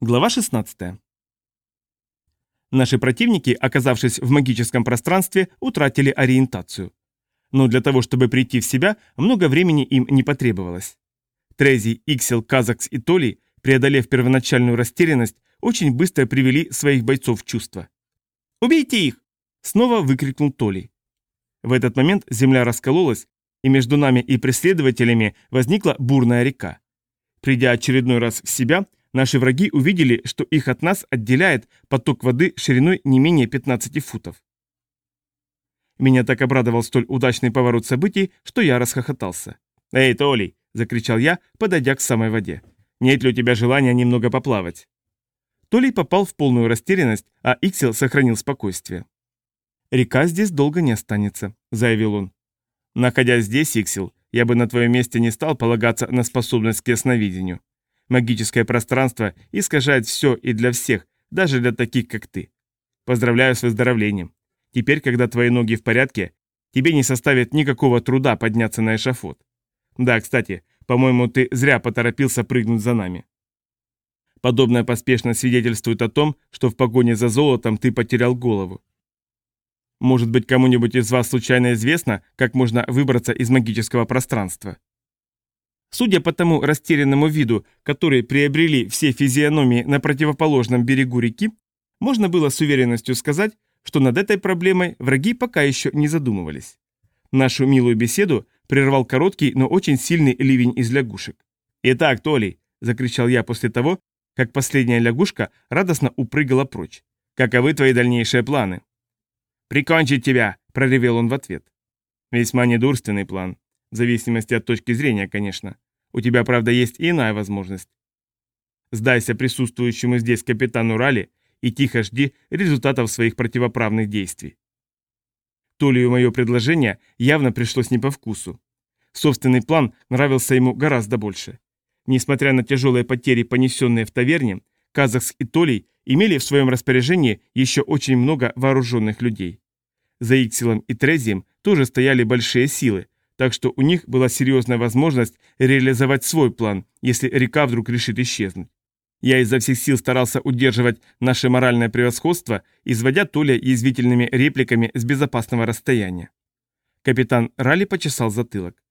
Глава 16. Наши противники, оказавшись в магическом пространстве, утратили ориентацию. Но для того, чтобы прийти в себя, много времени им не потребовалось. Трези, Иксел, Казакс и Толи, преодолев первоначальную растерянность, очень быстро привели своих бойцов в чувство. «Убейте их!» – снова выкрикнул Толи. В этот момент земля раскололась, и между нами и преследователями возникла бурная река. Придя очередной раз в себя, Наши враги увидели, что их от нас отделяет поток воды шириной не менее 15 футов. Меня так обрадовал столь удачный поворот событий, что я расхохотался. «Эй, Толи!» – закричал я, подойдя к самой воде. «Нет ли у тебя желания немного поплавать?» Толи попал в полную растерянность, а Иксел сохранил спокойствие. «Река здесь долго не останется», – заявил он. «Находясь здесь, Иксел, я бы на твоем месте не стал полагаться на способность к ясновидению. Магическое пространство искажает все и для всех, даже для таких, как ты. Поздравляю с выздоровлением. Теперь, когда твои ноги в порядке, тебе не составит никакого труда подняться на эшафот. Да, кстати, по-моему, ты зря поторопился прыгнуть за нами. Подобная поспешность свидетельствует о том, что в погоне за золотом ты потерял голову. Может быть, кому-нибудь из вас случайно известно, как можно выбраться из магического пространства? Судя по тому растерянному виду, который приобрели все физиономии на противоположном берегу реки, можно было с уверенностью сказать, что над этой проблемой враги пока еще не задумывались. Нашу милую беседу прервал короткий, но очень сильный ливень из лягушек. «Итак, Толи!» – закричал я после того, как последняя лягушка радостно упрыгала прочь. «Каковы твои дальнейшие планы?» «Прикончить тебя!» – проревел он в ответ. Весьма недурственный план. В зависимости от точки зрения, конечно. У тебя, правда, есть иная возможность. Сдайся присутствующему здесь капитану Ралли и тихо жди результатов своих противоправных действий. Толию мое предложение явно пришлось не по вкусу. Собственный план нравился ему гораздо больше. Несмотря на тяжелые потери, понесенные в таверне, Казахс и Толей имели в своем распоряжении еще очень много вооруженных людей. За Иксилом и Трезием тоже стояли большие силы, так что у них была серьезная возможность реализовать свой план, если река вдруг решит исчезнуть. Я изо всех сил старался удерживать наше моральное превосходство, изводя Толя язвительными репликами с безопасного расстояния. Капитан Ралли почесал затылок.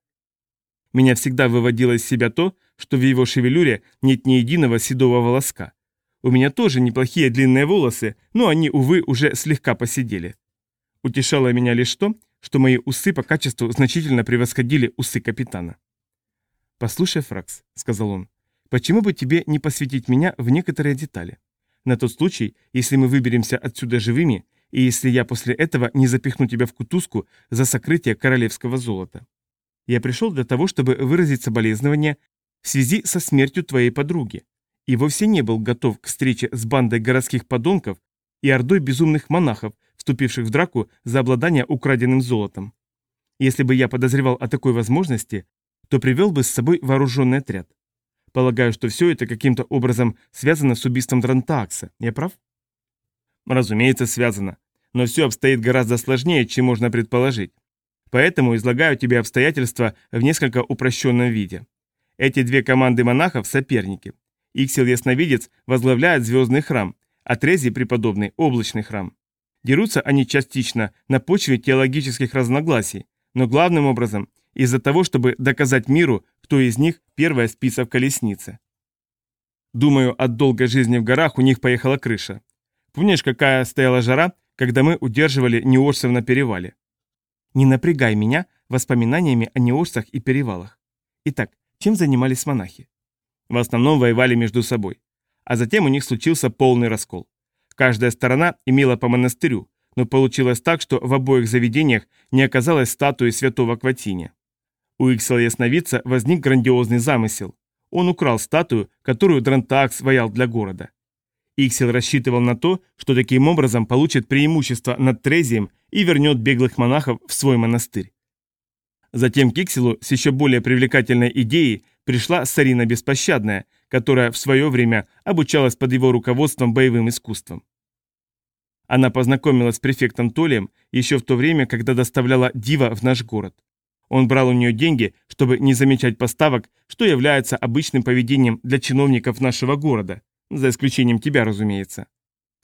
Меня всегда выводило из себя то, что в его шевелюре нет ни единого седого волоска. У меня тоже неплохие длинные волосы, но они, увы, уже слегка посидели. Утешало меня лишь то, что мои усы по качеству значительно превосходили усы капитана. «Послушай, Фракс», — сказал он, — «почему бы тебе не посвятить меня в некоторые детали? На тот случай, если мы выберемся отсюда живыми, и если я после этого не запихну тебя в кутузку за сокрытие королевского золота. Я пришел для того, чтобы выразить соболезнования в связи со смертью твоей подруги, и вовсе не был готов к встрече с бандой городских подонков и ордой безумных монахов, вступивших в драку за обладание украденным золотом. Если бы я подозревал о такой возможности, то привел бы с собой вооруженный отряд. Полагаю, что все это каким-то образом связано с убийством Дрантаакса. Я прав? Разумеется, связано. Но все обстоит гораздо сложнее, чем можно предположить. Поэтому излагаю тебе обстоятельства в несколько упрощенном виде. Эти две команды монахов – соперники. Иксел Ясновидец возглавляет звездный храм, а Трези – преподобный – облачный храм. Дерутся они частично на почве теологических разногласий, но главным образом из-за того, чтобы доказать миру, кто из них первая спица в колеснице. Думаю, от долгой жизни в горах у них поехала крыша. Помнишь, какая стояла жара, когда мы удерживали неорсов на перевале? Не напрягай меня воспоминаниями о неорсах и перевалах. Итак, чем занимались монахи? В основном воевали между собой. А затем у них случился полный раскол. Каждая сторона имела по монастырю, но получилось так, что в обоих заведениях не оказалось статуи святого Кватиния. У Иксела Ясновидца возник грандиозный замысел. Он украл статую, которую Дрантаакс воял для города. Иксел рассчитывал на то, что таким образом получит преимущество над Трезием и вернет беглых монахов в свой монастырь. Затем к Икселу с еще более привлекательной идеей пришла Сарина Беспощадная, которая в свое время обучалась под его руководством боевым искусствам. Она познакомилась с префектом Толием еще в то время, когда доставляла Дива в наш город. Он брал у нее деньги, чтобы не замечать поставок, что является обычным поведением для чиновников нашего города. За исключением тебя, разумеется.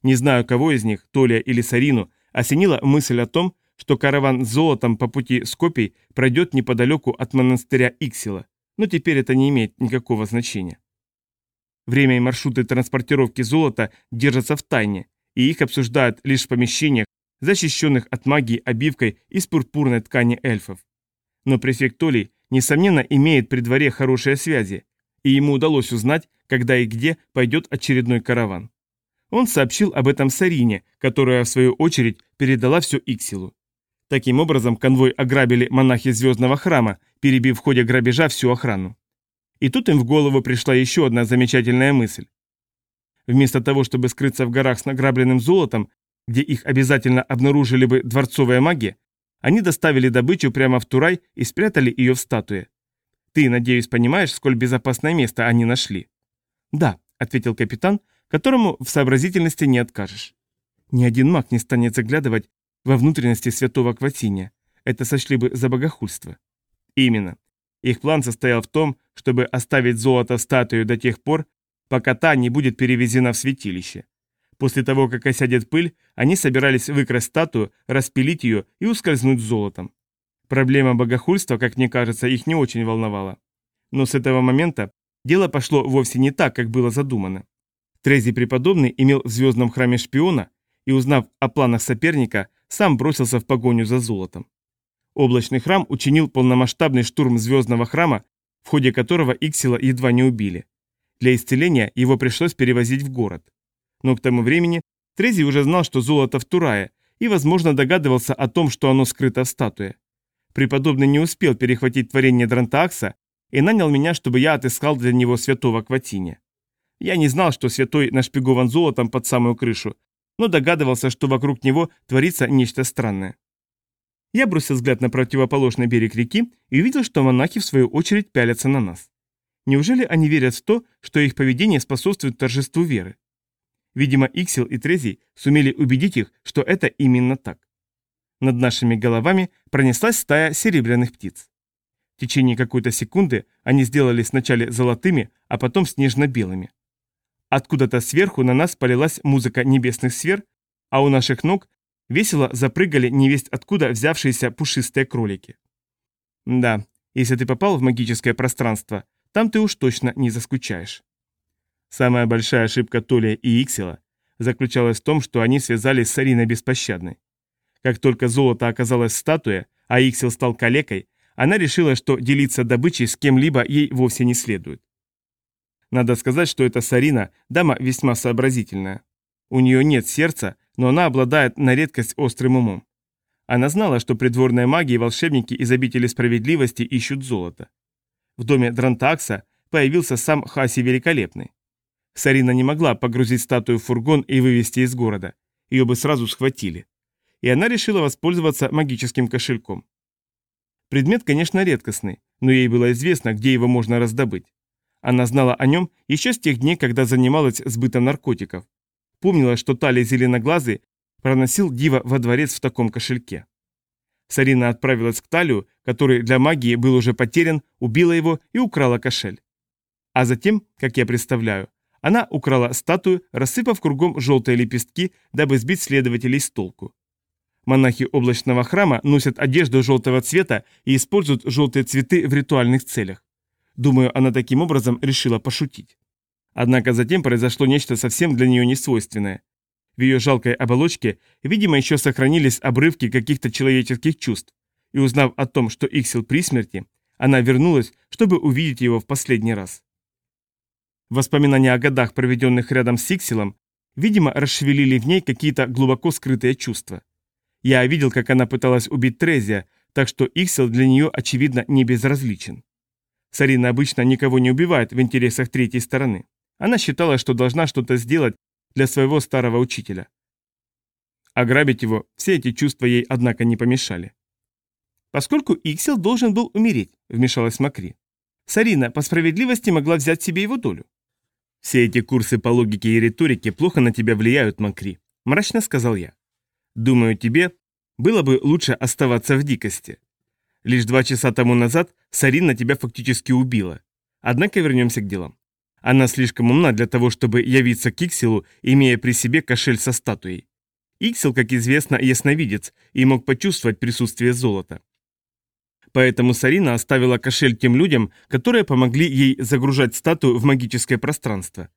Не знаю, кого из них, Толя или Сарину, осенила мысль о том, что караван с золотом по пути с копий пройдет неподалеку от монастыря Иксила, но теперь это не имеет никакого значения. Время и маршруты транспортировки золота держатся в тайне, и их обсуждают лишь в помещениях, защищенных от магии обивкой из пурпурной ткани эльфов. Но префект Толей, несомненно, имеет при дворе хорошие связи, и ему удалось узнать, когда и где пойдет очередной караван. Он сообщил об этом Сарине, которая, в свою очередь, передала все Иксилу. Таким образом, конвой ограбили монахи Звездного храма, перебив в ходе грабежа всю охрану. И тут им в голову пришла еще одна замечательная мысль. Вместо того, чтобы скрыться в горах с награбленным золотом, где их обязательно обнаружили бы дворцовые маги, они доставили добычу прямо в Турай и спрятали ее в статуе. Ты, надеюсь, понимаешь, сколь безопасное место они нашли? Да, ответил капитан, которому в сообразительности не откажешь. Ни один маг не станет заглядывать во внутренности святого Кватиния. Это сочли бы за богохульство. Именно. Их план состоял в том, чтобы оставить золото в статую до тех пор, пока та не будет перевезена в святилище. После того, как осядет пыль, они собирались выкрасть статую, распилить ее и ускользнуть золотом. Проблема богохульства, как мне кажется, их не очень волновала. Но с этого момента дело пошло вовсе не так, как было задумано. Трези преподобный имел в звездном храме шпиона и, узнав о планах соперника, сам бросился в погоню за золотом. Облачный храм учинил полномасштабный штурм звездного храма, в ходе которого Иксила едва не убили. Для исцеления его пришлось перевозить в город. Но к тому времени Трези уже знал, что золото в Турае, и, возможно, догадывался о том, что оно скрыто в статуе. Преподобный не успел перехватить творение Дрантаакса и нанял меня, чтобы я отыскал для него святого Кватиня. Я не знал, что святой нашпигован золотом под самую крышу, но догадывался, что вокруг него творится нечто странное. Я бросил взгляд на противоположный берег реки и увидел, что монахи в свою очередь пялятся на нас. Неужели они верят в то, что их поведение способствует торжеству веры? Видимо, Иксил и Трезий сумели убедить их, что это именно так. Над нашими головами пронеслась стая серебряных птиц. В течение какой-то секунды они сделались вначале золотыми, а потом снежно-белыми. Откуда-то сверху на нас полилась музыка небесных сфер, а у наших ног весело запрыгали невесть откуда взявшиеся пушистые кролики. Да, если ты попал в магическое пространство, там ты уж точно не заскучаешь. Самая большая ошибка Толя и Иксела заключалась в том, что они связались с Ариной Беспощадной. Как только золото оказалось в статуе, а Иксел стал калекой, она решила, что делиться добычей с кем-либо ей вовсе не следует. Надо сказать, что эта Сарина – дама весьма сообразительная. У нее нет сердца, но она обладает на редкость острым умом. Она знала, что придворные маги и волшебники из обители справедливости ищут золото. В доме Дрантакса появился сам Хаси Великолепный. Сарина не могла погрузить статую в фургон и вывести из города. Ее бы сразу схватили. И она решила воспользоваться магическим кошельком. Предмет, конечно, редкостный, но ей было известно, где его можно раздобыть. Она знала о нем еще с тех дней, когда занималась сбытом наркотиков. Помнила, что Тали Зеленоглазый проносил Дива во дворец в таком кошельке. Сарина отправилась к Талию, который для магии был уже потерян, убила его и украла кошель. А затем, как я представляю, она украла статую, рассыпав кругом желтые лепестки, дабы сбить следователей с толку. Монахи облачного храма носят одежду желтого цвета и используют желтые цветы в ритуальных целях. Думаю, она таким образом решила пошутить. Однако затем произошло нечто совсем для нее несвойственное. В ее жалкой оболочке, видимо, еще сохранились обрывки каких-то человеческих чувств, и узнав о том, что Иксил при смерти, она вернулась, чтобы увидеть его в последний раз. Воспоминания о годах, проведенных рядом с Иксилом, видимо, расшевелили в ней какие-то глубоко скрытые чувства. Я видел, как она пыталась убить Трезия, так что Иксил для нее, очевидно, не безразличен. Сарина обычно никого не убивает в интересах третьей стороны. Она считала, что должна что-то сделать для своего старого учителя. Ограбить его все эти чувства ей, однако, не помешали. Поскольку Иксел должен был умереть, вмешалась Макри. Сарина по справедливости могла взять себе его долю. Все эти курсы по логике и риторике плохо на тебя влияют, Макри, мрачно сказал я. Думаю, тебе было бы лучше оставаться в дикости. Лишь два часа тому назад Сарина тебя фактически убила. Однако вернемся к делам. Она слишком умна для того, чтобы явиться к Иксилу, имея при себе кошель со статуей. Иксил, как известно, ясновидец и мог почувствовать присутствие золота. Поэтому Сарина оставила кошель тем людям, которые помогли ей загружать статую в магическое пространство.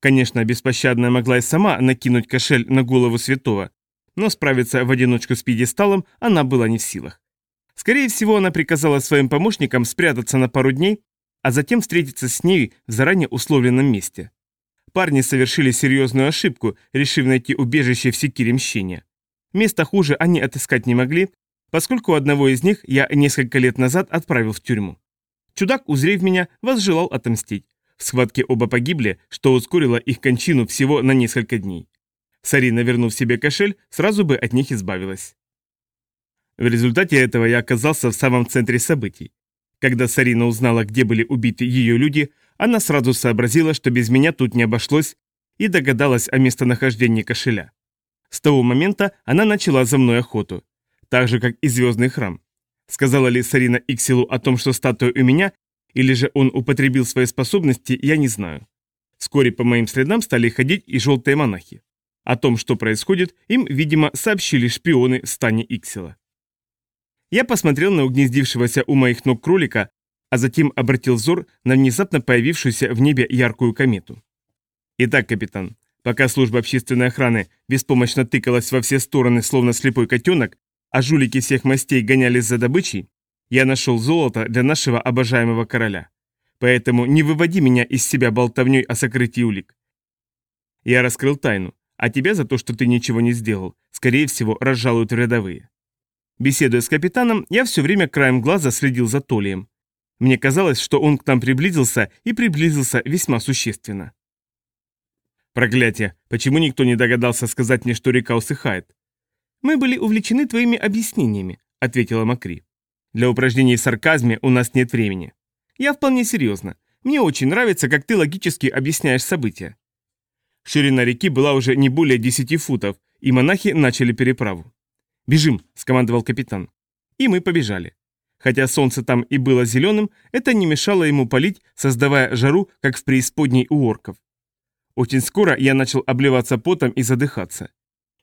Конечно, беспощадная могла и сама накинуть кошель на голову святого, но справиться в одиночку с пьедесталом она была не в силах. Скорее всего, она приказала своим помощникам спрятаться на пару дней, а затем встретиться с ней в заранее условленном месте. Парни совершили серьезную ошибку, решив найти убежище в Секире мщения. Места хуже они отыскать не могли, поскольку одного из них я несколько лет назад отправил в тюрьму. Чудак, узрев меня, возжелал отомстить. В схватке оба погибли, что ускорило их кончину всего на несколько дней. Сарина, вернув себе кошель, сразу бы от них избавилась. В результате этого я оказался в самом центре событий. Когда Сарина узнала, где были убиты ее люди, она сразу сообразила, что без меня тут не обошлось, и догадалась о местонахождении кошеля. С того момента она начала за мной охоту, так же, как и Звездный храм. Сказала ли Сарина Иксилу о том, что статуя у меня, или же он употребил свои способности, я не знаю. Вскоре по моим следам стали ходить и желтые монахи. О том, что происходит, им, видимо, сообщили шпионы в стане Иксила. Я посмотрел на угнездившегося у моих ног кролика, а затем обратил взор на внезапно появившуюся в небе яркую комету. Итак, капитан, пока служба общественной охраны беспомощно тыкалась во все стороны, словно слепой котенок, а жулики всех мастей гонялись за добычей, я нашел золото для нашего обожаемого короля. Поэтому не выводи меня из себя болтовней о сокрытии улик. Я раскрыл тайну, а тебя за то, что ты ничего не сделал, скорее всего, разжалуют рядовые. Беседуя с капитаном, я все время краем глаза следил за Толием. Мне казалось, что он к нам приблизился и приблизился весьма существенно. Проклятие, почему никто не догадался сказать мне, что река усыхает? Мы были увлечены твоими объяснениями, ответила Макри. Для упражнений в сарказме у нас нет времени. Я вполне серьезно. Мне очень нравится, как ты логически объясняешь события. Ширина реки была уже не более 10 футов, и монахи начали переправу. «Бежим!» – скомандовал капитан. И мы побежали. Хотя солнце там и было зеленым, это не мешало ему палить, создавая жару, как в преисподней у орков. Очень скоро я начал обливаться потом и задыхаться.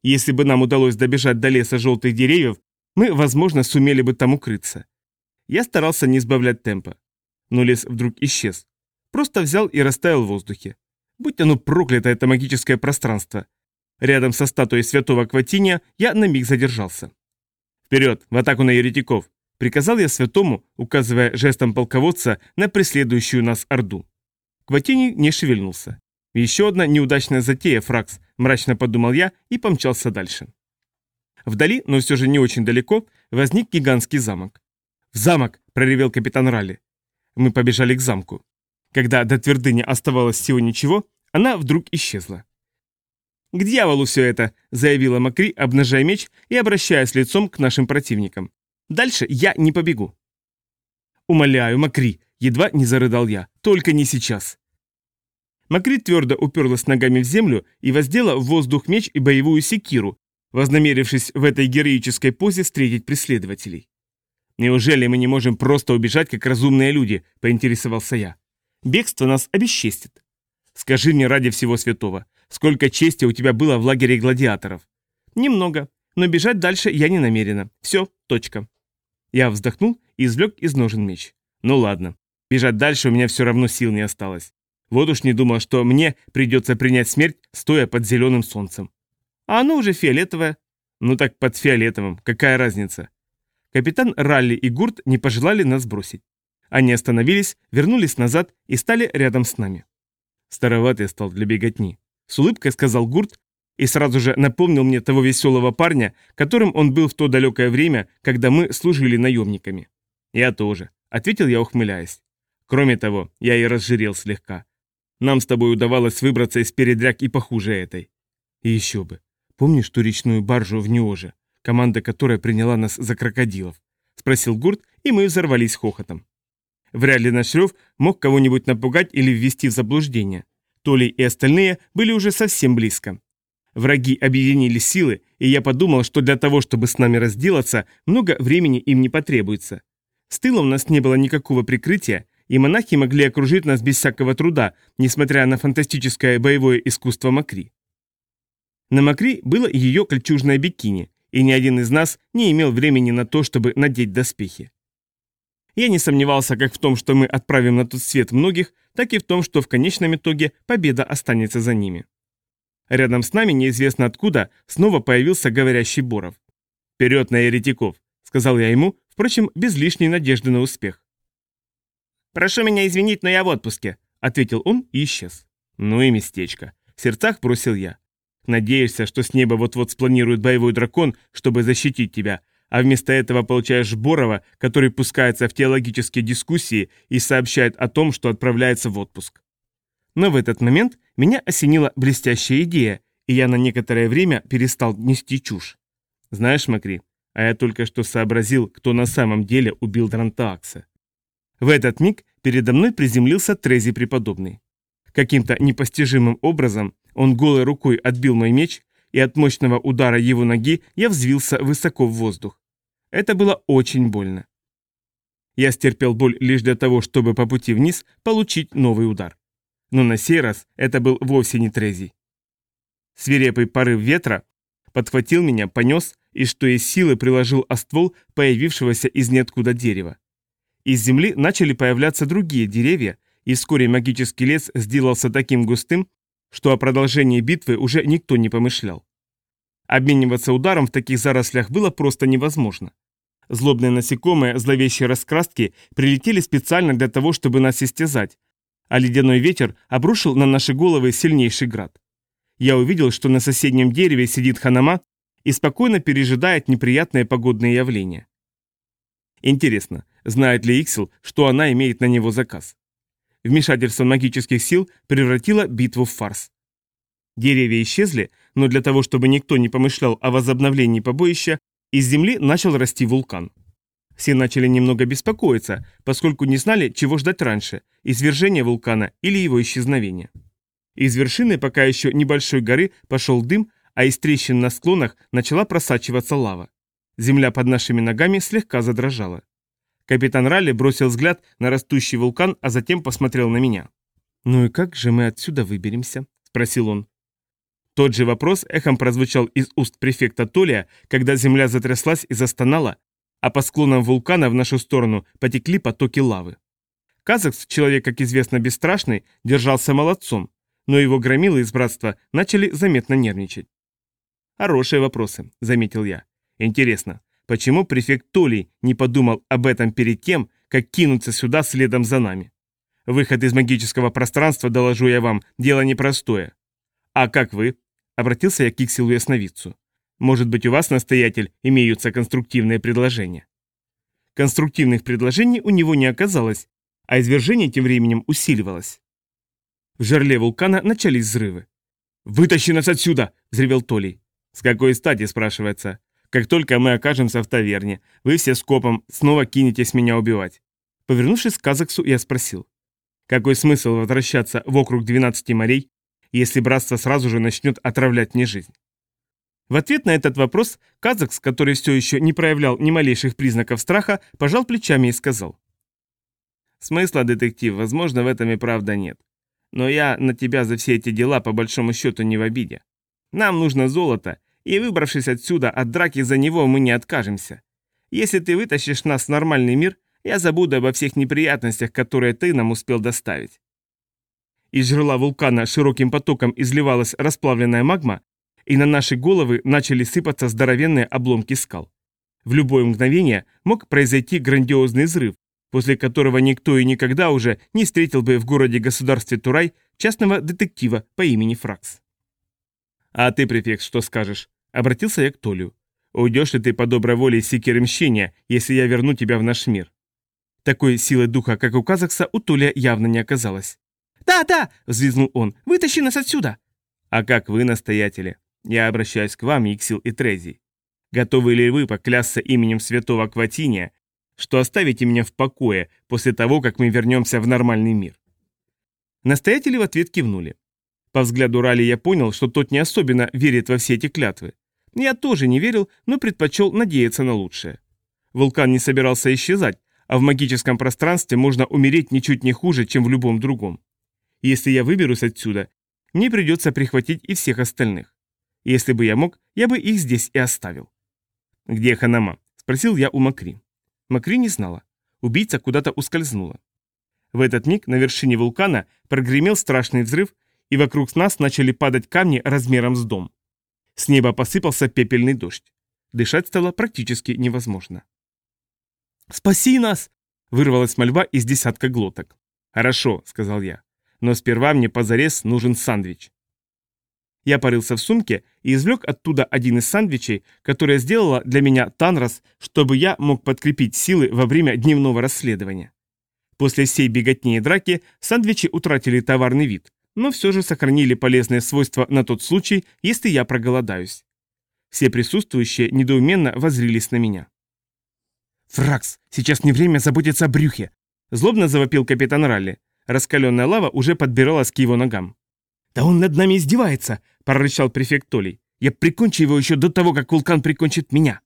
Если бы нам удалось добежать до леса желтых деревьев, мы, возможно, сумели бы там укрыться. Я старался не сбавлять темпа. Но лес вдруг исчез. Просто взял и растаял в воздухе. Будь оно проклято, это магическое пространство. Рядом со статуей святого Кватиния я на миг задержался. «Вперед, в атаку на еретиков!» — приказал я святому, указывая жестом полководца на преследующую нас Орду. Кватини не шевельнулся. Еще одна неудачная затея, Фракс, мрачно подумал я и помчался дальше. Вдали, но все же не очень далеко, возник гигантский замок. «В замок!» – проревел капитан Ралли. Мы побежали к замку. Когда до твердыни оставалось всего ничего, она вдруг исчезла. «К дьяволу все это!» – заявила Макри, обнажая меч и обращаясь лицом к нашим противникам. «Дальше я не побегу». «Умоляю, Макри!» – едва не зарыдал я. «Только не сейчас!» Макри твердо уперлась ногами в землю и воздела в воздух меч и боевую секиру, вознамерившись в этой героической позе встретить преследователей. «Неужели мы не можем просто убежать, как разумные люди?» – поинтересовался я. Бегство нас обесчестит. Скажи мне ради всего святого, сколько чести у тебя было в лагере гладиаторов? Немного, но бежать дальше я не намерена. Все, точка. Я вздохнул и извлек из ножен меч. Ну ладно, бежать дальше у меня все равно сил не осталось. Вот уж не думал, что мне придется принять смерть, стоя под зеленым солнцем. А оно уже фиолетовое. Ну так под фиолетовым, какая разница? Капитан Ралли и Гурт не пожелали нас бросить. Они остановились, вернулись назад и стали рядом с нами. Староват я стал для беготни. С улыбкой сказал Гурт и сразу же напомнил мне того веселого парня, которым он был в то далекое время, когда мы служили наемниками. Я тоже, ответил я, ухмыляясь. Кроме того, я и разжирел слегка. Нам с тобой удавалось выбраться из передряг и похуже этой. И еще бы. Помнишь ту речную баржу в Неоже, команда которой приняла нас за крокодилов? Спросил Гурт, и мы взорвались хохотом. Вряд ли наш рев мог кого-нибудь напугать или ввести в заблуждение. Толи и остальные были уже совсем близко. Враги объединили силы, и я подумал, что для того, чтобы с нами разделаться, много времени им не потребуется. С тылом у нас не было никакого прикрытия, и монахи могли окружить нас без всякого труда, несмотря на фантастическое боевое искусство Макри. На Макри было ее кольчужное бикини, и ни один из нас не имел времени на то, чтобы надеть доспехи. Я не сомневался как в том, что мы отправим на тот свет многих, так и в том, что в конечном итоге победа останется за ними. Рядом с нами, неизвестно откуда, снова появился говорящий Боров. «Вперед на еретиков!» — сказал я ему, впрочем, без лишней надежды на успех. «Прошу меня извинить, но я в отпуске», — ответил он и исчез. «Ну и местечко», — в сердцах бросил я. «Надеешься, что с неба вот-вот спланирует боевой дракон, чтобы защитить тебя, а вместо этого получаешь Борова, который пускается в теологические дискуссии и сообщает о том, что отправляется в отпуск». Но в этот момент меня осенила блестящая идея, и я на некоторое время перестал нести чушь. Знаешь, Макри, а я только что сообразил, кто на самом деле убил Дрантаакса. В этот миг передо мной приземлился Трези преподобный. Каким-то непостижимым образом он голой рукой отбил мой меч, и от мощного удара его ноги я взвился высоко в воздух. Это было очень больно. Я стерпел боль лишь для того, чтобы по пути вниз получить новый удар. Но на сей раз это был вовсе не Трези. Свирепый порыв ветра подхватил меня, понес и что из силы приложил о ствол появившегося из ниоткуда дерева. Из земли начали появляться другие деревья, и вскоре магический лес сделался таким густым, что о продолжении битвы уже никто не помышлял. Обмениваться ударом в таких зарослях было просто невозможно. Злобные насекомые, зловещие раскраски прилетели специально для того, чтобы нас истязать, а ледяной ветер обрушил на наши головы сильнейший град. Я увидел, что на соседнем дереве сидит Ханама и спокойно пережидает неприятные погодные явления. Интересно, знает ли Иксел, что она имеет на него заказ? Вмешательство магических сил превратило битву в фарс. Деревья исчезли, но для того, чтобы никто не помышлял о возобновлении побоища, из земли начал расти вулкан. Все начали немного беспокоиться, поскольку не знали, чего ждать раньше – извержения вулкана или его исчезновения. Из вершины пока еще небольшой горы пошел дым, а из трещин на склонах начала просачиваться лава. Земля под нашими ногами слегка задрожала. Капитан Ралли бросил взгляд на растущий вулкан, а затем посмотрел на меня. «Ну и как же мы отсюда выберемся?» – спросил он. Тот же вопрос эхом прозвучал из уст префекта Толия, когда земля затряслась и застонала, а по склонам вулкана в нашу сторону потекли потоки лавы. Казакс, человек, как известно, бесстрашный, держался молодцом, но его громилы из братства начали заметно нервничать. «Хорошие вопросы», — заметил я. «Интересно, почему префект Толий не подумал об этом перед тем, как кинуться сюда следом за нами? Выход из магического пространства, доложу я вам, дело непростое. А как вы?» — обратился я к Иксилу Ясновидцу. «Может быть, у вас, настоятель, имеются конструктивные предложения?» Конструктивных предложений у него не оказалось, а извержение тем временем усиливалось. В жерле вулкана начались взрывы. «Вытащи нас отсюда!» – взревел Толий. «С какой стати?» – спрашивается. «Как только мы окажемся в таверне, вы все скопом снова кинетесь меня убивать». Повернувшись к Казаксу, я спросил. «Какой смысл возвращаться в округ 12 морей, если братство сразу же начнет отравлять мне жизнь?» В ответ на этот вопрос Казакс, который все еще не проявлял ни малейших признаков страха, пожал плечами и сказал. «Смысла, детектив, возможно, в этом и правда нет. Но я на тебя за все эти дела по большому счету не в обиде. Нам нужно золото, и выбравшись отсюда от драки за него мы не откажемся. Если ты вытащишь нас в нормальный мир, я забуду обо всех неприятностях, которые ты нам успел доставить. Из жерла вулкана широким потоком изливалась расплавленная магма, и на наши головы начали сыпаться здоровенные обломки скал. В любое мгновение мог произойти грандиозный взрыв, после которого никто и никогда уже не встретил бы в городе-государстве Турай частного детектива по имени Фракс. «А ты, префект, что скажешь?» — обратился я к Толю. «Уйдешь ли ты по доброй воле секиры мщения, если я верну тебя в наш мир?» Такой силы духа, как у Казакса, у Толя явно не оказалось. «Да, да!» — взвизгнул он. «Вытащи нас отсюда!» «А как вы, настоятели? Я обращаюсь к вам, Иксил и Трези. Готовы ли вы поклясться именем святого Кватиния, что оставите меня в покое после того, как мы вернемся в нормальный мир?» Настоятели в ответ кивнули. По взгляду Рали я понял, что тот не особенно верит во все эти клятвы. Я тоже не верил, но предпочел надеяться на лучшее. Вулкан не собирался исчезать, а в магическом пространстве можно умереть ничуть не хуже, чем в любом другом. Если я выберусь отсюда, мне придется прихватить и всех остальных. Если бы я мог, я бы их здесь и оставил. «Где Ханама?» – спросил я у Макри. Макри не знала. Убийца куда-то ускользнула. В этот миг на вершине вулкана прогремел страшный взрыв, и вокруг нас начали падать камни размером с дом. С неба посыпался пепельный дождь. Дышать стало практически невозможно. «Спаси нас!» – вырвалась мольба из десятка глоток. «Хорошо», – сказал я. «Но сперва мне позарез нужен сандвич». Я порылся в сумке и извлек оттуда один из сандвичей, который сделала для меня Танрос, чтобы я мог подкрепить силы во время дневного расследования. После всей беготни и драки сандвичи утратили товарный вид, но все же сохранили полезные свойства на тот случай, если я проголодаюсь. Все присутствующие недоуменно воззрились на меня. «Фракс, сейчас не время заботиться о брюхе!» Злобно завопил капитан Ралли. Раскаленная лава уже подбиралась к его ногам. «Да он над нами издевается!» – прорычал префект Толей. «Я прикончу его еще до того, как вулкан прикончит меня!»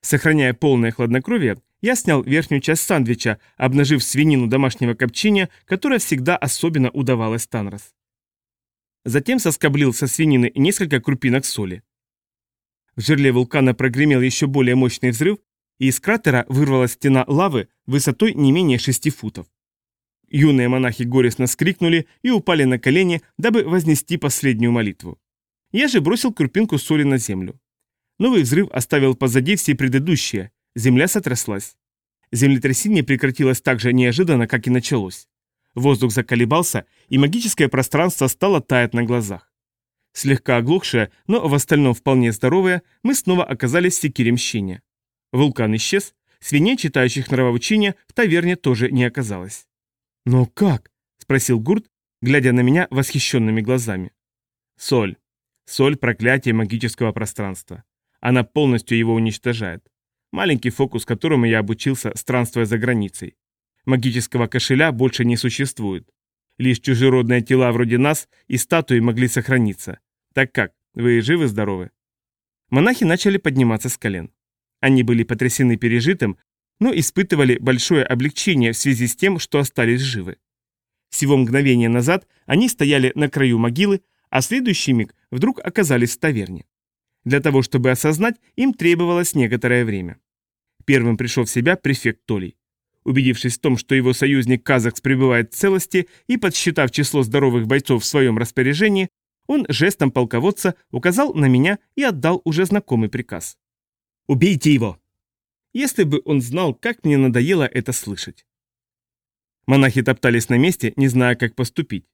Сохраняя полное хладнокровие, я снял верхнюю часть сандвича, обнажив свинину домашнего копчения, которая всегда особенно удавалась Танрос. Затем соскоблил со свинины несколько крупинок соли. В жерле вулкана прогремел еще более мощный взрыв, и из кратера вырвалась стена лавы высотой не менее шести футов. Юные монахи горестно скрикнули и упали на колени, дабы вознести последнюю молитву. Я же бросил крупинку соли на землю. Новый взрыв оставил позади все предыдущие. Земля сотряслась. Землетрясение прекратилось так же неожиданно, как и началось. Воздух заколебался, и магическое пространство стало таять на глазах. Слегка оглохшая, но в остальном вполне здоровая, мы снова оказались в секире мщения. Вулкан исчез, свиней, читающих нравоучения, в таверне тоже не оказалось. «Но как?» – спросил Гурт, глядя на меня восхищенными глазами. «Соль. Соль – проклятие магического пространства. Она полностью его уничтожает. Маленький фокус, которому я обучился, странствуя за границей. Магического кошеля больше не существует. Лишь чужеродные тела вроде нас и статуи могли сохраниться. Так как, вы живы-здоровы?» Монахи начали подниматься с колен. Они были потрясены пережитым, но испытывали большое облегчение в связи с тем, что остались живы. Всего мгновение назад они стояли на краю могилы, а следующий миг вдруг оказались в таверне. Для того, чтобы осознать, им требовалось некоторое время. Первым пришел в себя префект Толей. Убедившись в том, что его союзник Казакс пребывает в целости и подсчитав число здоровых бойцов в своем распоряжении, он жестом полководца указал на меня и отдал уже знакомый приказ. «Убейте его!» Если бы он знал, как мне надоело это слышать. Монахи топтались на месте, не зная, как поступить.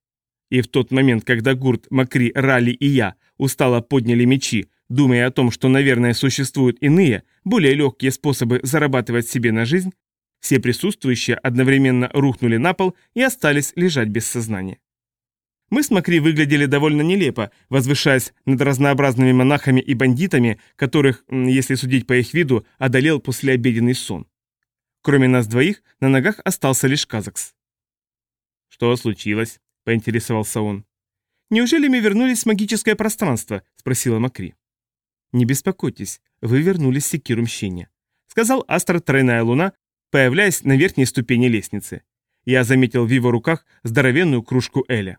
И в тот момент, когда Гурт, Макри, Ралли и я устало подняли мечи, думая о том, что, наверное, существуют иные, более легкие способы зарабатывать себе на жизнь, все присутствующие одновременно рухнули на пол и остались лежать без сознания. Мы с Макри выглядели довольно нелепо, возвышаясь над разнообразными монахами и бандитами, которых, если судить по их виду, одолел послеобеденный сон. Кроме нас двоих, на ногах остался лишь Казакс. «Что случилось?» – поинтересовался он. «Неужели мы вернулись в магическое пространство?» – спросила Макри. «Не беспокойтесь, вы вернулись в секиру мщения», — сказал Астра Тройная Луна, появляясь на верхней ступени лестницы. Я заметил в его руках здоровенную кружку Эля.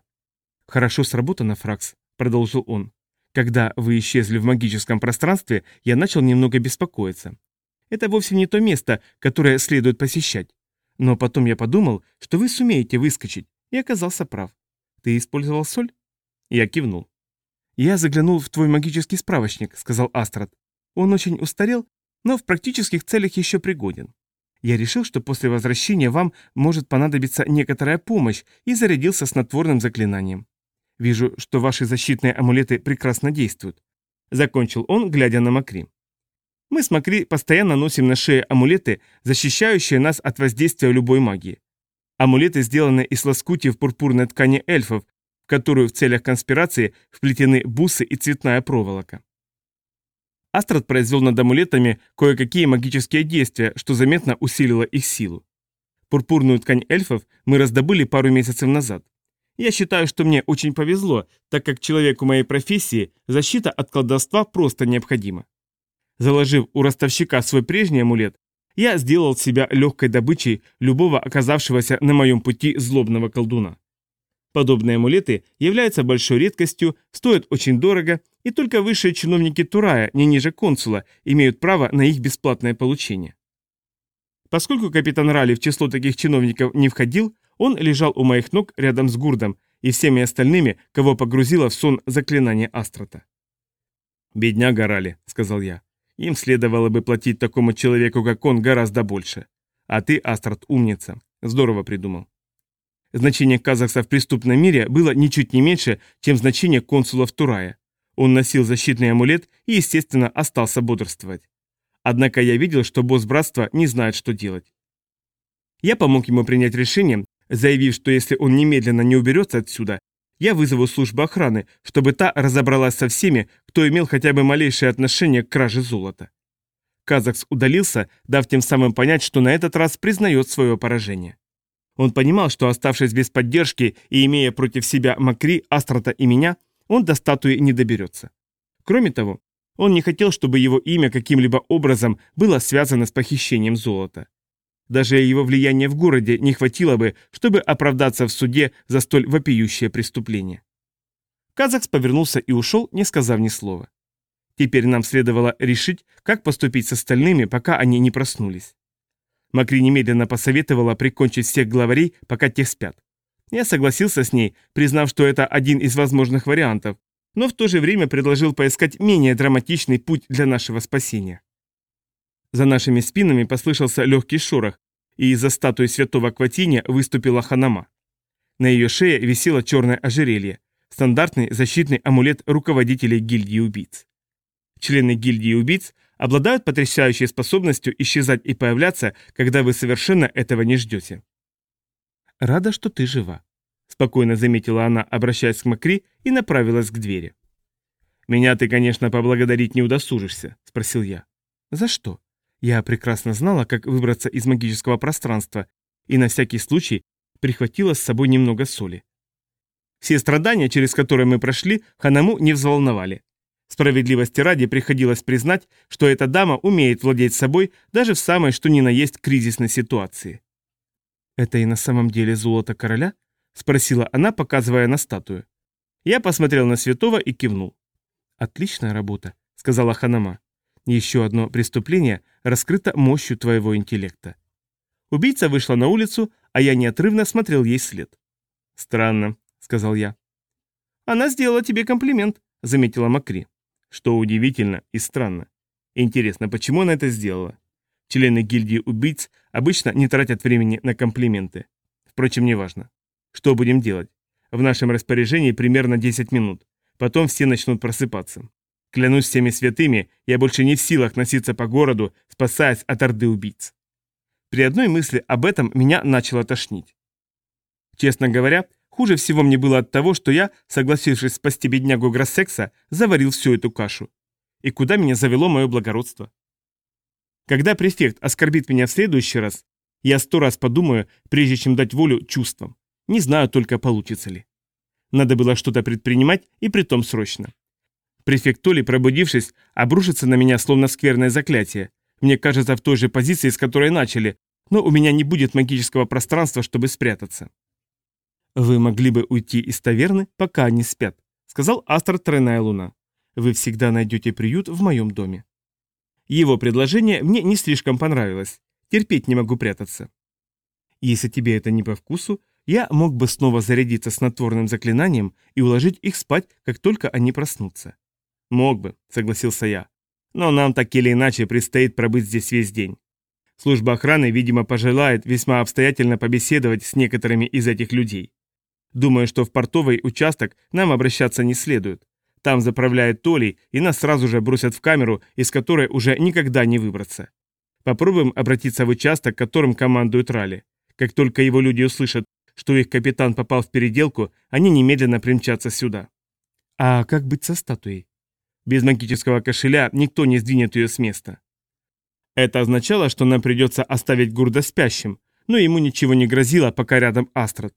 «Хорошо сработано, Фракс», — продолжил он. «Когда вы исчезли в магическом пространстве, я начал немного беспокоиться. Это вовсе не то место, которое следует посещать. Но потом я подумал, что вы сумеете выскочить, и оказался прав. Ты использовал соль?» Я кивнул. «Я заглянул в твой магический справочник», — сказал Астрад. «Он очень устарел, но в практических целях еще пригоден. Я решил, что после возвращения вам может понадобиться некоторая помощь и зарядился снотворным заклинанием. Вижу, что ваши защитные амулеты прекрасно действуют. Закончил он, глядя на Макри. Мы с Макри постоянно носим на шее амулеты, защищающие нас от воздействия любой магии. Амулеты сделаны из лоскутьев пурпурной ткани эльфов, которую в целях конспирации вплетены бусы и цветная проволока. Астрад произвел над амулетами кое-какие магические действия, что заметно усилило их силу. Пурпурную ткань эльфов мы раздобыли пару месяцев назад. Я считаю, что мне очень повезло, так как человеку моей профессии защита от колдовства просто необходима. Заложив у ростовщика свой прежний амулет, я сделал себя легкой добычей любого оказавшегося на моем пути злобного колдуна. Подобные амулеты являются большой редкостью, стоят очень дорого, и только высшие чиновники Турая, не ниже консула, имеют право на их бесплатное получение. Поскольку капитан Ралли в число таких чиновников не входил, он лежал у моих ног рядом с Гурдом и всеми остальными, кого погрузило в сон заклинание Астрата. «Бедняга Ралли», — сказал я. «Им следовало бы платить такому человеку, как он, гораздо больше. А ты, Астрат, умница. Здорово придумал». Значение казахса в преступном мире было ничуть не меньше, чем значение консула в Турае. Он носил защитный амулет и, естественно, остался бодрствовать. Однако я видел, что босс братства не знает, что делать. Я помог ему принять решение, заявив, что если он немедленно не уберется отсюда, я вызову службу охраны, чтобы та разобралась со всеми, кто имел хотя бы малейшее отношение к краже золота. Казакс удалился, дав тем самым понять, что на этот раз признает свое поражение. Он понимал, что оставшись без поддержки и имея против себя Макри, Астрата и меня, он до статуи не доберется. Кроме того, он не хотел, чтобы его имя каким-либо образом было связано с похищением золота. Даже его влияния в городе не хватило бы, чтобы оправдаться в суде за столь вопиющее преступление. Казакс повернулся и ушел, не сказав ни слова. Теперь нам следовало решить, как поступить с остальными, пока они не проснулись. Макри немедленно посоветовала прикончить всех главарей, пока те спят. Я согласился с ней, признав, что это один из возможных вариантов, но в то же время предложил поискать менее драматичный путь для нашего спасения. За нашими спинами послышался легкий шорох, и из-за статуи святого Кватиния выступила Ханама. На ее шее висело черное ожерелье, стандартный защитный амулет руководителей гильдии убийц. Члены гильдии убийц обладают потрясающей способностью исчезать и появляться, когда вы совершенно этого не ждете. «Рада, что ты жива», Спокойно заметила она, обращаясь к Макри, и направилась к двери. «Меня ты, конечно, поблагодарить не удосужишься», — спросил я. «За что?» Я прекрасно знала, как выбраться из магического пространства, и на всякий случай прихватила с собой немного соли. Все страдания, через которые мы прошли, Ханаму не взволновали. Справедливости ради приходилось признать, что эта дама умеет владеть собой даже в самой что ни на есть кризисной ситуации. «Это и на самом деле золото короля?» спросила она, показывая на статую. Я посмотрел на святого и кивнул. «Отличная работа», — сказала Ханама. «Еще одно преступление раскрыто мощью твоего интеллекта». Убийца вышла на улицу, а я неотрывно смотрел ей след. «Странно», — сказал я. «Она сделала тебе комплимент», — заметила Макри. «Что удивительно и странно. Интересно, почему она это сделала? Члены гильдии убийц обычно не тратят времени на комплименты. Впрочем, неважно. Что будем делать? В нашем распоряжении примерно 10 минут. Потом все начнут просыпаться. Клянусь всеми святыми, я больше не в силах носиться по городу, спасаясь от орды убийц. При одной мысли об этом меня начало тошнить. Честно говоря, хуже всего мне было от того, что я, согласившись спасти беднягу Гроссекса, заварил всю эту кашу. И куда меня завело мое благородство? Когда префект оскорбит меня в следующий раз, я сто раз подумаю, прежде чем дать волю чувствам. Не знаю только, получится ли. Надо было что-то предпринимать, и притом срочно. Префект Толи, пробудившись, обрушится на меня словно скверное заклятие. Мне кажется, в той же позиции, с которой начали, но у меня не будет магического пространства, чтобы спрятаться. «Вы могли бы уйти из таверны, пока они спят», — сказал Астр Тройная Луна. «Вы всегда найдете приют в моем доме». Его предложение мне не слишком понравилось. Терпеть не могу прятаться. Если тебе это не по вкусу, я мог бы снова зарядиться снотворным заклинанием и уложить их спать, как только они проснутся. Мог бы, согласился я. Но нам так или иначе предстоит пробыть здесь весь день. Служба охраны, видимо, пожелает весьма обстоятельно побеседовать с некоторыми из этих людей. Думаю, что в портовый участок нам обращаться не следует. Там заправляет Толи, и нас сразу же бросят в камеру, из которой уже никогда не выбраться. Попробуем обратиться в участок, которым командует Ралли. Как только его люди услышат, что их капитан попал в переделку, они немедленно примчатся сюда. А как быть со статуей? Без магического кошеля никто не сдвинет ее с места. Это означало, что нам придется оставить Гурда спящим, но ему ничего не грозило, пока рядом Астрад.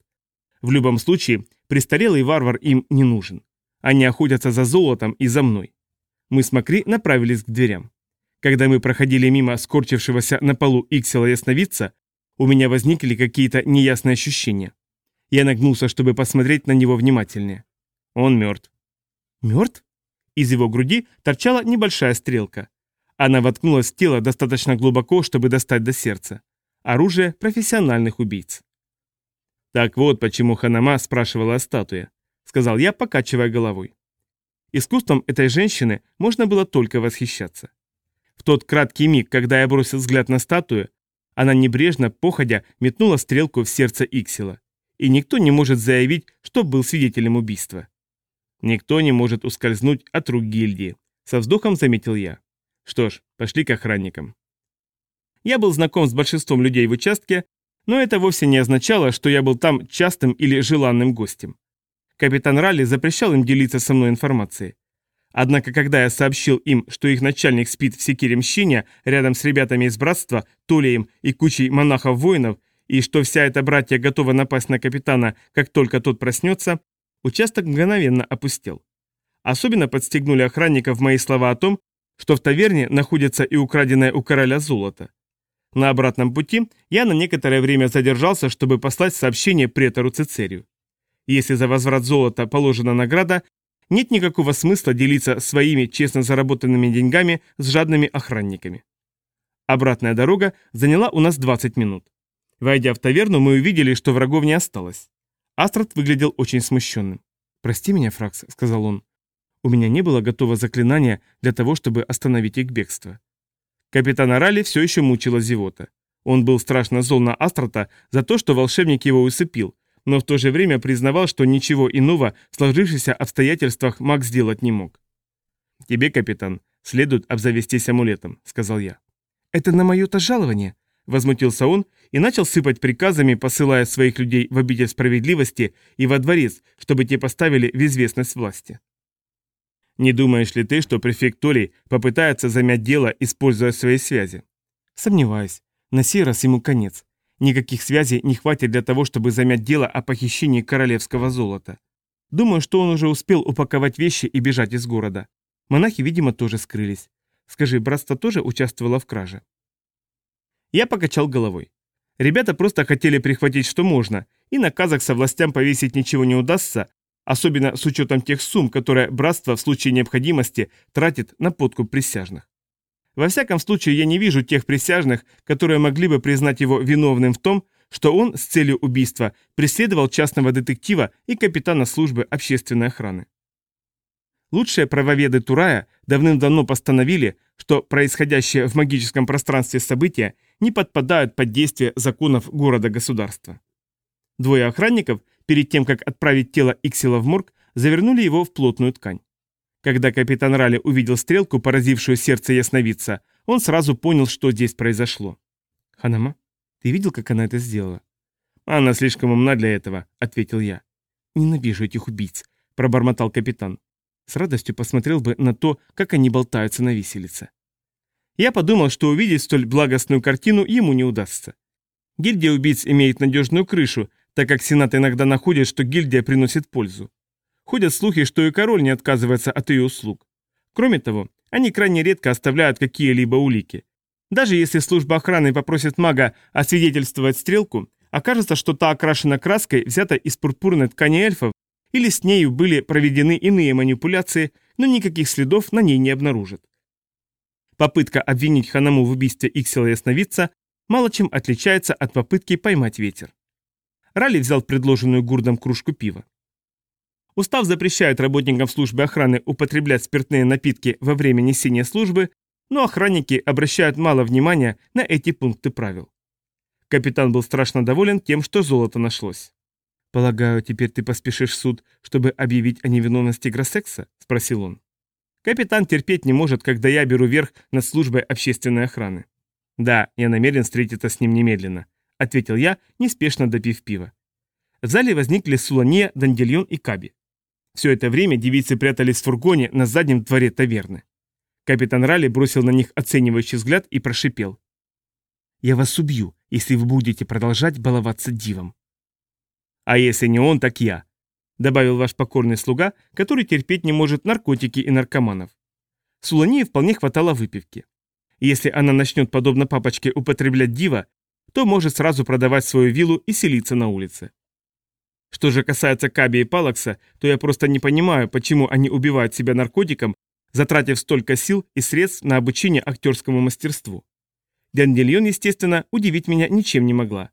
В любом случае, престарелый варвар им не нужен. Они охотятся за золотом и за мной. Мы с Макри направились к дверям. Когда мы проходили мимо скорчившегося на полу Иксела ясновидца, у меня возникли какие-то неясные ощущения. Я нагнулся, чтобы посмотреть на него внимательнее. Он мертв. Мертв? Из его груди торчала небольшая стрелка. Она воткнулась в тело достаточно глубоко, чтобы достать до сердца. Оружие профессиональных убийц. Так вот, почему Ханама спрашивала о статуе, сказал я, покачивая головой. Искусством этой женщины можно было только восхищаться. В тот краткий миг, когда я бросил взгляд на статую, она небрежно, походя, метнула стрелку в сердце Иксела. И никто не может заявить, что был свидетелем убийства. Никто не может ускользнуть от рук гильдии, со вздохом заметил я. Что ж, пошли к охранникам. Я был знаком с большинством людей в участке, но это вовсе не означало, что я был там частым или желанным гостем. Капитан Ралли запрещал им делиться со мной информацией. Однако, когда я сообщил им, что их начальник спит в секире мщения рядом с ребятами из братства, Толием и кучей монахов-воинов, и что вся эта братья готова напасть на капитана, как только тот проснется, участок мгновенно опустел. Особенно подстегнули охранников мои слова о том, что в таверне находится и украденное у короля золото. На обратном пути я на некоторое время задержался, чтобы послать сообщение претору Цицерию. Если за возврат золота положена награда, нет никакого смысла делиться своими честно заработанными деньгами с жадными охранниками. Обратная дорога заняла у нас 20 минут. Войдя в таверну, мы увидели, что врагов не осталось. Астрад выглядел очень смущенным. «Прости меня, Фракс», — сказал он. «У меня не было готово заклинания для того, чтобы остановить их бегство». Капитана Ралли все еще мучила зевота. Он был страшно зол на Астрата за то, что волшебник его усыпил, но в то же время признавал, что ничего иного в сложившихся обстоятельствах маг сделать не мог. «Тебе, капитан, следует обзавестись амулетом», — сказал я. «Это на мое-то жалование?» — возмутился он и начал сыпать приказами, посылая своих людей в обитель справедливости и во дворец, чтобы те поставили в известность власти. «Не думаешь ли ты, что префект Толей попытается замять дело, используя свои связи?» «Сомневаюсь. На сей раз ему конец. Никаких связей не хватит для того, чтобы замять дело о похищении королевского золота. Думаю, что он уже успел упаковать вещи и бежать из города. Монахи, видимо, тоже скрылись. Скажи, братство тоже участвовало в краже? Я покачал головой. Ребята просто хотели прихватить что можно, и на казахса властям повесить ничего не удастся, особенно с учетом тех сумм, которые братство в случае необходимости тратит на подкуп присяжных. Во всяком случае, я не вижу тех присяжных, которые могли бы признать его виновным в том, что он с целью убийства преследовал частного детектива и капитана службы общественной охраны. Лучшие правоведы Турая давным-давно постановили, что происходящее в магическом пространстве события не подпадают под действие законов города-государства. Двое охранников, перед тем, как отправить тело Иксила в морг, завернули его в плотную ткань. Когда капитан Ралли увидел стрелку, поразившую сердце ясновидца, он сразу понял, что здесь произошло. «Ханама, ты видел, как она это сделала?» «Она слишком умна для этого», — ответил я. «Ненавижу этих убийц», — пробормотал капитан. С радостью посмотрел бы на то, как они болтаются на виселице. Я подумал, что увидеть столь благостную картину ему не удастся. Гильдия убийц имеет надежную крышу, так как Сенат иногда находит, что гильдия приносит пользу. Ходят слухи, что и король не отказывается от ее услуг. Кроме того, они крайне редко оставляют какие-либо улики. Даже если служба охраны попросит мага освидетельствовать стрелку, окажется, что та окрашена краской, взята из пурпурной ткани эльфов, или с нею были проведены иные манипуляции, но никаких следов на ней не обнаружат. Попытка обвинить Ханаму в убийстве Иксела ясновидца мало чем отличается от попытки поймать ветер. Ралли взял предложенную Гурдом кружку пива. Устав запрещает работникам службы охраны употреблять спиртные напитки во время несения службы, но охранники обращают мало внимания на эти пункты правил. Капитан был страшно доволен тем, что золото нашлось. «Полагаю, теперь ты поспешишь в суд, чтобы объявить о невиновности Гроссекса?» – спросил он. Капитан терпеть не может, когда я беру верх над службой общественной охраны. «Да, я намерен встретиться с ним немедленно», – ответил я, неспешно допив пива. В зале возникли Сулания, Дандельон и Каби. Все это время девицы прятались в фургоне на заднем дворе таверны. Капитан Ралли бросил на них оценивающий взгляд и прошипел. «Я вас убью, если вы будете продолжать баловаться дивом». «А если не он, так я», — добавил ваш покорный слуга, который терпеть не может наркотики и наркоманов. Сулании вполне хватало выпивки. Если она начнет, подобно папочке, употреблять дива, то может сразу продавать свою виллу и селиться на улице. Что же касается Каби и Палакса, то я просто не понимаю, почему они убивают себя наркотиком, затратив столько сил и средств на обучение актерскому мастерству. Дандельон, естественно, удивить меня ничем не могла.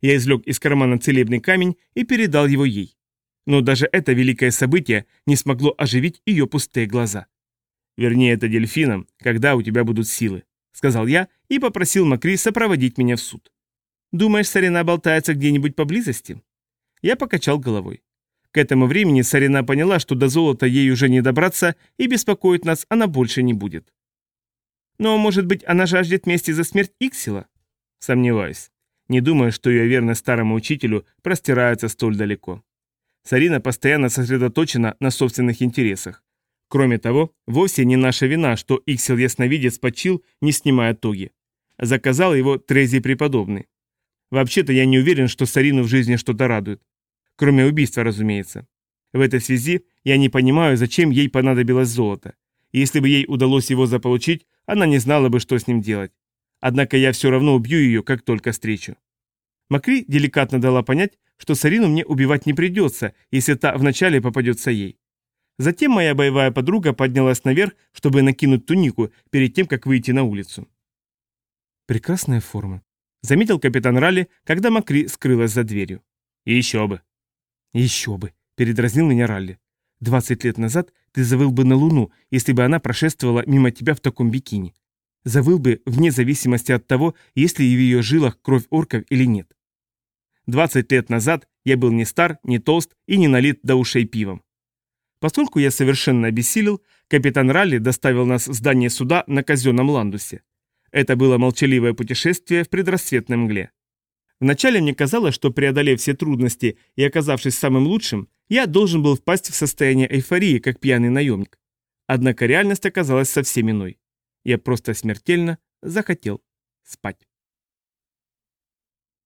Я извлек из кармана целебный камень и передал его ей. Но даже это великое событие не смогло оживить ее пустые глаза. «Верни это дельфинам, когда у тебя будут силы», — сказал я и попросил Макри сопроводить меня в суд. «Думаешь, Сарина болтается где-нибудь поблизости?» Я покачал головой. К этому времени Сарина поняла, что до золота ей уже не добраться, и беспокоить нас она больше не будет. Но, может быть, она жаждет мести за смерть Иксила? Сомневаюсь. Не думаю, что ее верность старому учителю простирается столь далеко. Сарина постоянно сосредоточена на собственных интересах. Кроме того, вовсе не наша вина, что Иксил ясновидец почил, не снимая тоги. Заказал его Трези преподобный. Вообще-то я не уверен, что Сарину в жизни что-то радует. Кроме убийства, разумеется. В этой связи я не понимаю, зачем ей понадобилось золото. Если бы ей удалось его заполучить, она не знала бы, что с ним делать. Однако я все равно убью ее, как только встречу. Макри деликатно дала понять, что Сарину мне убивать не придется, если та вначале попадется ей. Затем моя боевая подруга поднялась наверх, чтобы накинуть тунику перед тем, как выйти на улицу. Прекрасная форма. Заметил капитан Ралли, когда Макри скрылась за дверью. И еще бы. Еще бы, передразнил меня Ралли. Двадцать лет назад ты завыл бы на Луну, если бы она прошествовала мимо тебя в таком бикини. Завыл бы вне зависимости от того, есть ли в ее жилах кровь орков или нет. Двадцать лет назад я был не стар, не толст и не налит до ушей пивом. Поскольку я совершенно обессилел, капитан Ралли доставил нас в здание суда на казенном ландусе. Это было молчаливое путешествие в предрассветной мгле. Вначале мне казалось, что преодолев все трудности и оказавшись самым лучшим, я должен был впасть в состояние эйфории, как пьяный наемник. Однако реальность оказалась совсем иной. Я просто смертельно захотел спать.